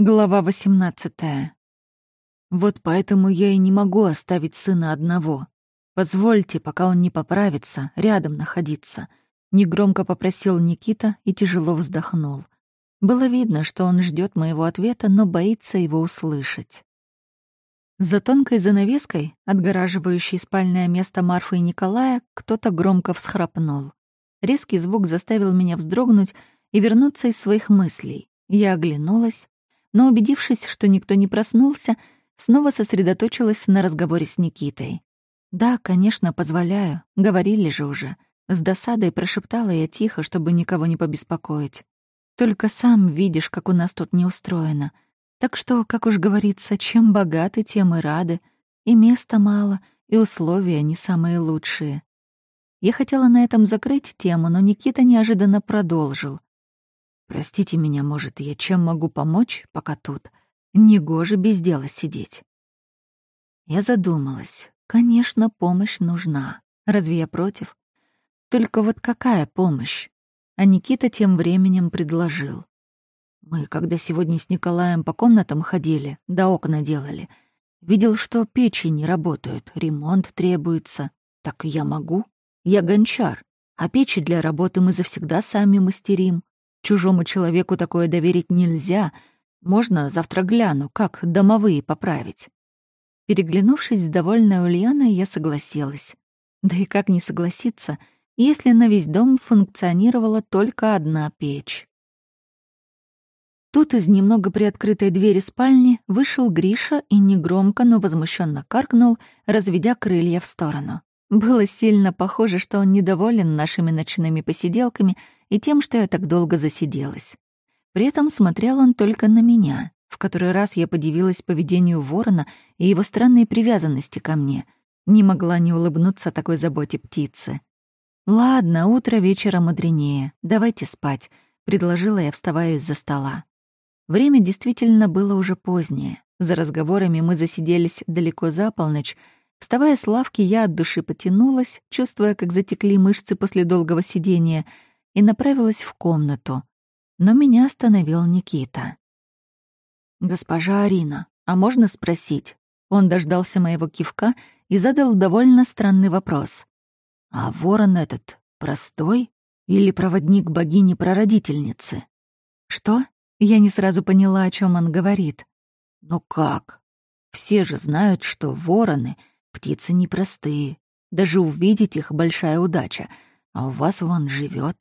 Глава 18. Вот поэтому я и не могу оставить сына одного. Позвольте, пока он не поправится, рядом находиться. Негромко попросил Никита и тяжело вздохнул. Было видно, что он ждет моего ответа, но боится его услышать. За тонкой занавеской, отгораживающей спальное место Марфы и Николая, кто-то громко всхрапнул. Резкий звук заставил меня вздрогнуть и вернуться из своих мыслей. Я оглянулась но, убедившись, что никто не проснулся, снова сосредоточилась на разговоре с Никитой. «Да, конечно, позволяю. Говорили же уже». С досадой прошептала я тихо, чтобы никого не побеспокоить. «Только сам видишь, как у нас тут не устроено. Так что, как уж говорится, чем богаты, тем и рады. И места мало, и условия не самые лучшие». Я хотела на этом закрыть тему, но Никита неожиданно продолжил. Простите меня, может, я чем могу помочь, пока тут? Негоже без дела сидеть. Я задумалась. Конечно, помощь нужна. Разве я против? Только вот какая помощь? А Никита тем временем предложил. Мы, когда сегодня с Николаем по комнатам ходили, да окна делали, видел, что печи не работают, ремонт требуется. Так я могу? Я гончар, а печи для работы мы завсегда сами мастерим. Чужому человеку такое доверить нельзя. Можно завтра гляну, как домовые поправить. Переглянувшись с довольной Ульяной, я согласилась. Да и как не согласиться, если на весь дом функционировала только одна печь. Тут из немного приоткрытой двери спальни вышел Гриша и негромко, но возмущенно каркнул, разведя крылья в сторону. Было сильно похоже, что он недоволен нашими ночными посиделками и тем, что я так долго засиделась. При этом смотрел он только на меня. В который раз я подивилась поведению ворона и его странной привязанности ко мне. Не могла не улыбнуться такой заботе птицы. «Ладно, утро вечера мудренее. Давайте спать», — предложила я, вставая из-за стола. Время действительно было уже позднее. За разговорами мы засиделись далеко за полночь, Вставая с лавки, я от души потянулась, чувствуя, как затекли мышцы после долгого сидения, и направилась в комнату. Но меня остановил Никита. «Госпожа Арина, а можно спросить?» Он дождался моего кивка и задал довольно странный вопрос. «А ворон этот простой или проводник богини-прародительницы?» «Что?» Я не сразу поняла, о чем он говорит. «Ну как? Все же знают, что вороны Птицы непростые. Даже увидеть их — большая удача. А у вас вон живет.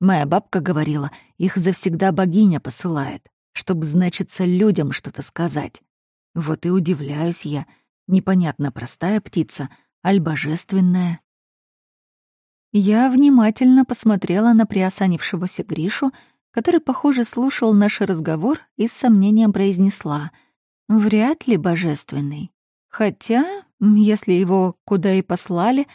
Моя бабка говорила, их завсегда богиня посылает, чтобы, значится, людям что-то сказать. Вот и удивляюсь я. Непонятно, простая птица, аль божественная. Я внимательно посмотрела на приосанившегося Гришу, который, похоже, слушал наш разговор и с сомнением произнесла «Вряд ли божественный. Хотя если его куда и послали,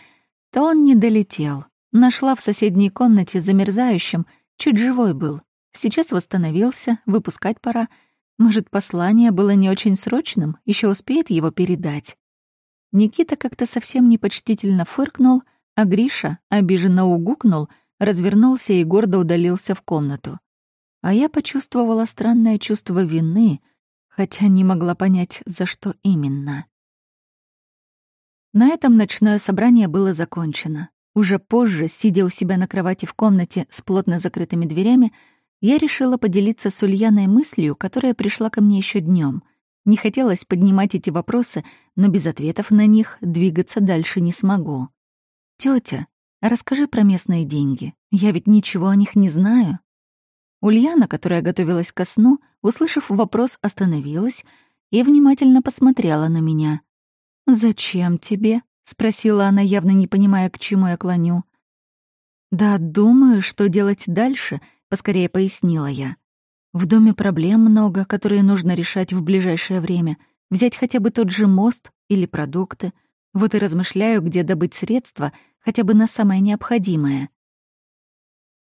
то он не долетел. Нашла в соседней комнате замерзающим, чуть живой был. Сейчас восстановился, выпускать пора. Может, послание было не очень срочным, еще успеет его передать. Никита как-то совсем непочтительно фыркнул, а Гриша обиженно угукнул, развернулся и гордо удалился в комнату. А я почувствовала странное чувство вины, хотя не могла понять, за что именно. На этом ночное собрание было закончено. Уже позже, сидя у себя на кровати в комнате с плотно закрытыми дверями, я решила поделиться с Ульяной мыслью, которая пришла ко мне еще днем. Не хотелось поднимать эти вопросы, но без ответов на них двигаться дальше не смогу. Тетя, расскажи про местные деньги. Я ведь ничего о них не знаю». Ульяна, которая готовилась ко сну, услышав вопрос, остановилась и внимательно посмотрела на меня — «Зачем тебе?» — спросила она, явно не понимая, к чему я клоню. «Да, думаю, что делать дальше», — поскорее пояснила я. «В доме проблем много, которые нужно решать в ближайшее время. Взять хотя бы тот же мост или продукты. Вот и размышляю, где добыть средства, хотя бы на самое необходимое».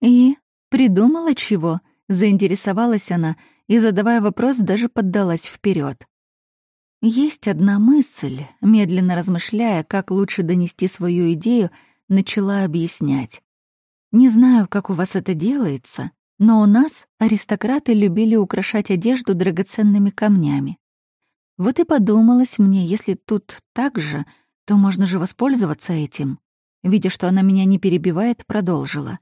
«И придумала чего?» — заинтересовалась она и, задавая вопрос, даже поддалась вперед. Есть одна мысль, медленно размышляя, как лучше донести свою идею, начала объяснять. Не знаю, как у вас это делается, Но у нас аристократы любили украшать одежду драгоценными камнями. Вот и подумалось мне, если тут так же, то можно же воспользоваться этим. Видя, что она меня не перебивает, продолжила.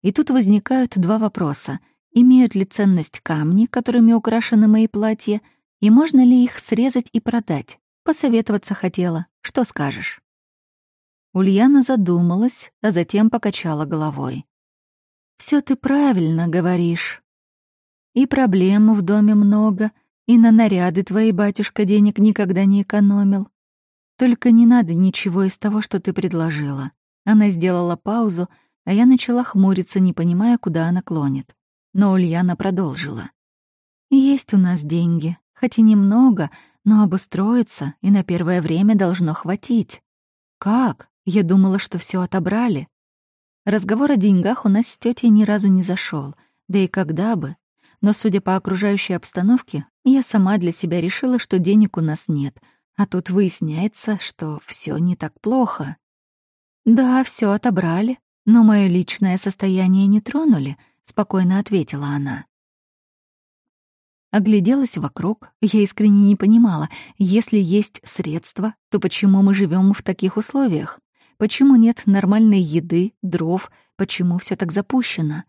И тут возникают два вопроса. Имеют ли ценность камни, которыми украшены мои платья, и можно ли их срезать и продать? Посоветоваться хотела. Что скажешь?» Ульяна задумалась, а затем покачала головой. Все ты правильно говоришь. И проблем в доме много, и на наряды твои батюшка денег никогда не экономил. Только не надо ничего из того, что ты предложила. Она сделала паузу, а я начала хмуриться, не понимая, куда она клонит. Но Ульяна продолжила. «Есть у нас деньги, хоть и немного, но обустроиться и на первое время должно хватить». «Как? Я думала, что все отобрали». Разговор о деньгах у нас с тетей ни разу не зашел, да и когда бы. Но, судя по окружающей обстановке, я сама для себя решила, что денег у нас нет, а тут выясняется, что все не так плохо. Да, все отобрали, но мое личное состояние не тронули, спокойно ответила она. Огляделась вокруг, я искренне не понимала, если есть средства, то почему мы живем в таких условиях? Почему нет нормальной еды, дров? Почему все так запущено?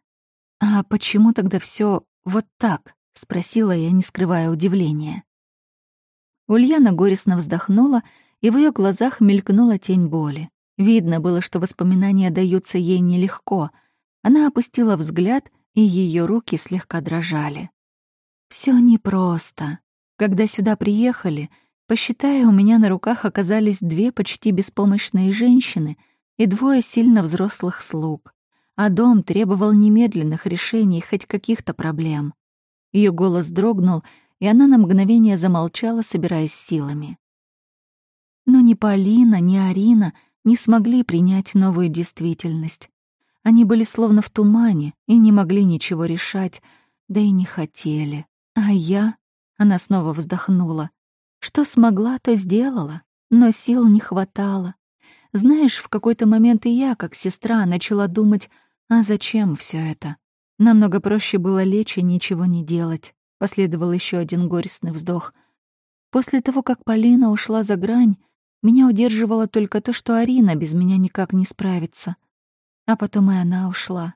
А почему тогда все вот так? спросила я, не скрывая удивления. Ульяна горестно вздохнула, и в ее глазах мелькнула тень боли. Видно было, что воспоминания даются ей нелегко. Она опустила взгляд, и ее руки слегка дрожали. Все непросто. Когда сюда приехали, Посчитая, у меня на руках оказались две почти беспомощные женщины и двое сильно взрослых слуг, а дом требовал немедленных решений хоть каких-то проблем. Ее голос дрогнул, и она на мгновение замолчала, собираясь силами. Но ни Полина, ни Арина не смогли принять новую действительность. Они были словно в тумане и не могли ничего решать, да и не хотели. А я... Она снова вздохнула. Что смогла, то сделала, но сил не хватало. Знаешь, в какой-то момент и я, как сестра, начала думать, а зачем все это? Намного проще было лечь и ничего не делать. Последовал еще один горестный вздох. После того, как Полина ушла за грань, меня удерживало только то, что Арина без меня никак не справится. А потом и она ушла.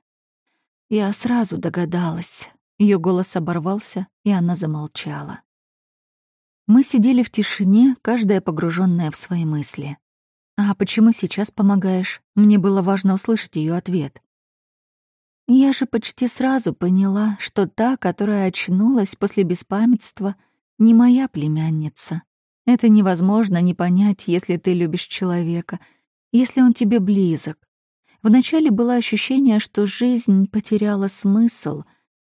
Я сразу догадалась. Ее голос оборвался, и она замолчала. Мы сидели в тишине, каждая погруженная в свои мысли. «А почему сейчас помогаешь?» Мне было важно услышать ее ответ. Я же почти сразу поняла, что та, которая очнулась после беспамятства, не моя племянница. Это невозможно не понять, если ты любишь человека, если он тебе близок. Вначале было ощущение, что жизнь потеряла смысл,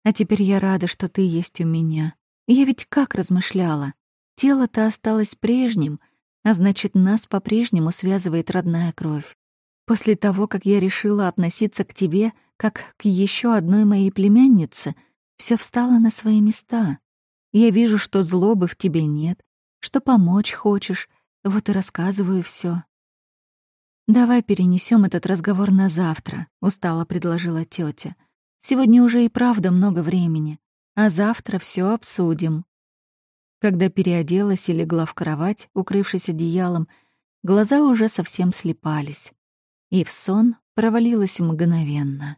а теперь я рада, что ты есть у меня. Я ведь как размышляла? Тело-то осталось прежним, а значит, нас по-прежнему связывает родная кровь. После того, как я решила относиться к тебе как к еще одной моей племяннице, все встало на свои места. Я вижу, что злобы в тебе нет, что помочь хочешь, вот и рассказываю все. Давай перенесем этот разговор на завтра, устало предложила тетя. Сегодня уже и правда много времени, а завтра все обсудим. Когда переоделась и легла в кровать, укрывшись одеялом, глаза уже совсем слепались. И в сон провалилась мгновенно.